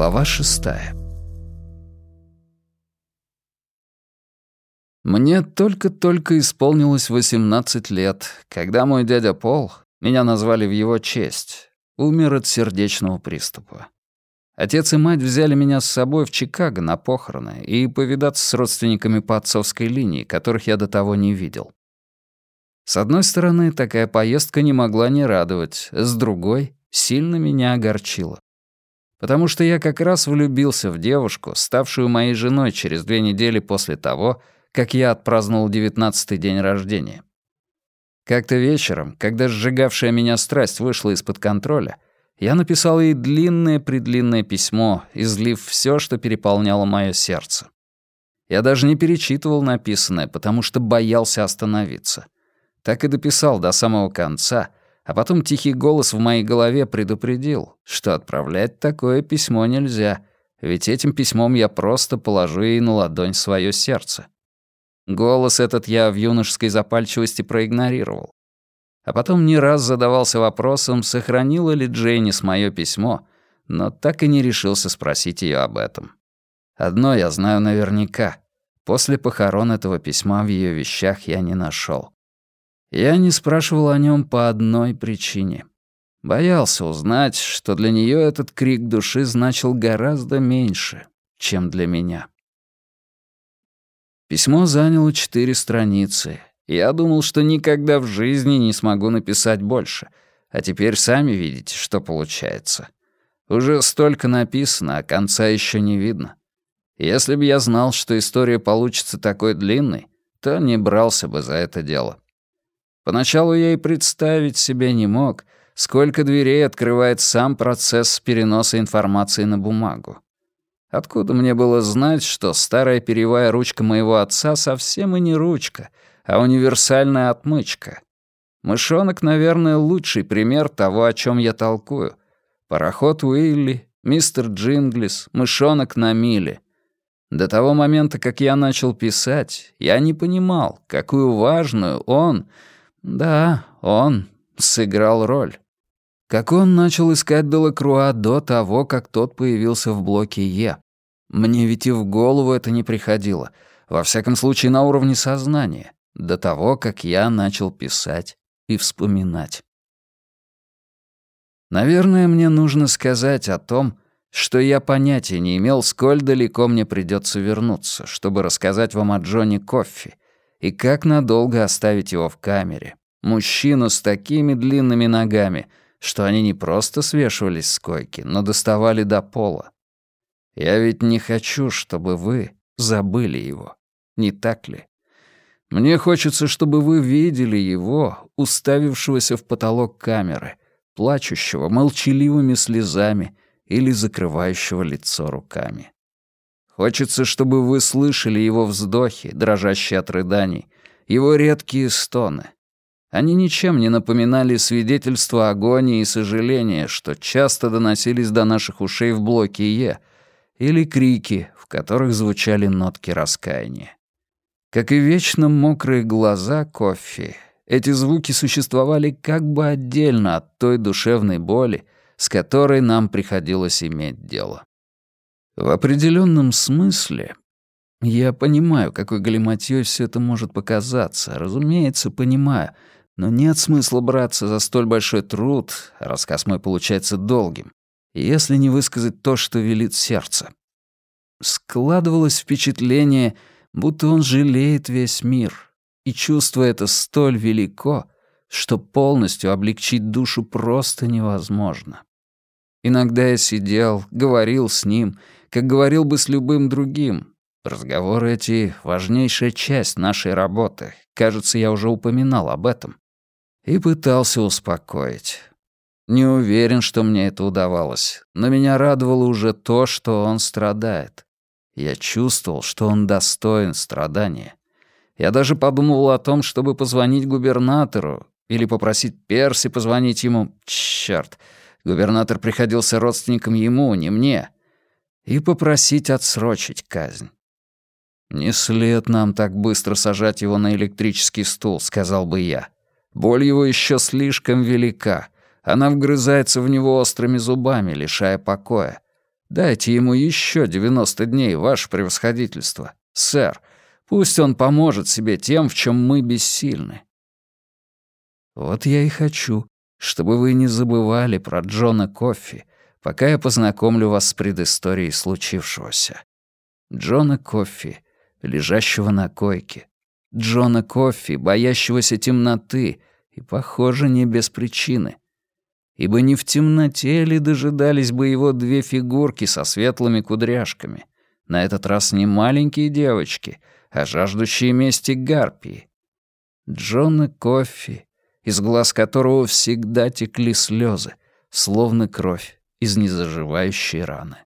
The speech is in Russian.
Глава шестая. Мне только-только исполнилось 18 лет, когда мой дядя Пол, меня назвали в его честь, умер от сердечного приступа. Отец и мать взяли меня с собой в Чикаго на похороны и повидаться с родственниками по отцовской линии, которых я до того не видел. С одной стороны, такая поездка не могла не радовать, с другой — сильно меня огорчила потому что я как раз влюбился в девушку, ставшую моей женой через две недели после того, как я отпраздновал девятнадцатый день рождения. Как-то вечером, когда сжигавшая меня страсть вышла из-под контроля, я написал ей длинное-предлинное письмо, излив все, что переполняло мое сердце. Я даже не перечитывал написанное, потому что боялся остановиться. Так и дописал до самого конца — а потом тихий голос в моей голове предупредил, что отправлять такое письмо нельзя, ведь этим письмом я просто положу ей на ладонь свое сердце. Голос этот я в юношеской запальчивости проигнорировал. А потом не раз задавался вопросом, сохранила ли Джейнис мое письмо, но так и не решился спросить ее об этом. Одно я знаю наверняка. После похорон этого письма в ее вещах я не нашел. Я не спрашивал о нем по одной причине. Боялся узнать, что для нее этот крик души значил гораздо меньше, чем для меня. Письмо заняло четыре страницы. Я думал, что никогда в жизни не смогу написать больше. А теперь сами видите, что получается. Уже столько написано, а конца еще не видно. Если бы я знал, что история получится такой длинной, то не брался бы за это дело. Поначалу я и представить себе не мог, сколько дверей открывает сам процесс переноса информации на бумагу. Откуда мне было знать, что старая перьевая ручка моего отца совсем и не ручка, а универсальная отмычка? Мышонок, наверное, лучший пример того, о чем я толкую. Пароход Уилли, мистер Джинглис, мышонок на миле. До того момента, как я начал писать, я не понимал, какую важную он — да, он сыграл роль. Как он начал искать Делакруа до того, как тот появился в блоке Е. Мне ведь и в голову это не приходило, во всяком случае на уровне сознания, до того, как я начал писать и вспоминать. Наверное, мне нужно сказать о том, что я понятия не имел, сколь далеко мне придется вернуться, чтобы рассказать вам о Джонни Коффи, и как надолго оставить его в камере. Мужчину с такими длинными ногами, что они не просто свешивались с койки, но доставали до пола. Я ведь не хочу, чтобы вы забыли его, не так ли? Мне хочется, чтобы вы видели его, уставившегося в потолок камеры, плачущего молчаливыми слезами или закрывающего лицо руками. Хочется, чтобы вы слышали его вздохи, дрожащие от рыданий, его редкие стоны. Они ничем не напоминали свидетельства агонии и сожаления, что часто доносились до наших ушей в блоке Е, или крики, в которых звучали нотки раскаяния. Как и вечно мокрые глаза кофе, эти звуки существовали как бы отдельно от той душевной боли, с которой нам приходилось иметь дело. В определенном смысле я понимаю, какой галиматьёй все это может показаться, разумеется, понимаю, но нет смысла браться за столь большой труд, рассказ мой получается долгим, если не высказать то, что велит сердце. Складывалось впечатление, будто он жалеет весь мир, и чувство это столь велико, что полностью облегчить душу просто невозможно. Иногда я сидел, говорил с ним — как говорил бы с любым другим. Разговоры эти — важнейшая часть нашей работы. Кажется, я уже упоминал об этом. И пытался успокоить. Не уверен, что мне это удавалось, но меня радовало уже то, что он страдает. Я чувствовал, что он достоин страдания. Я даже подумывал о том, чтобы позвонить губернатору или попросить Перси позвонить ему. Чёрт, губернатор приходился родственником ему, не мне и попросить отсрочить казнь. «Не след нам так быстро сажать его на электрический стул», — сказал бы я. «Боль его еще слишком велика. Она вгрызается в него острыми зубами, лишая покоя. Дайте ему еще 90 дней, ваше превосходительство. Сэр, пусть он поможет себе тем, в чем мы бессильны. Вот я и хочу, чтобы вы не забывали про Джона Коффи, пока я познакомлю вас с предысторией случившегося. Джона Коффи, лежащего на койке. Джона Коффи, боящегося темноты, и, похоже, не без причины. Ибо не в темноте ли дожидались бы его две фигурки со светлыми кудряшками? На этот раз не маленькие девочки, а жаждущие мести гарпии. Джона Коффи, из глаз которого всегда текли слезы, словно кровь из незаживающей раны.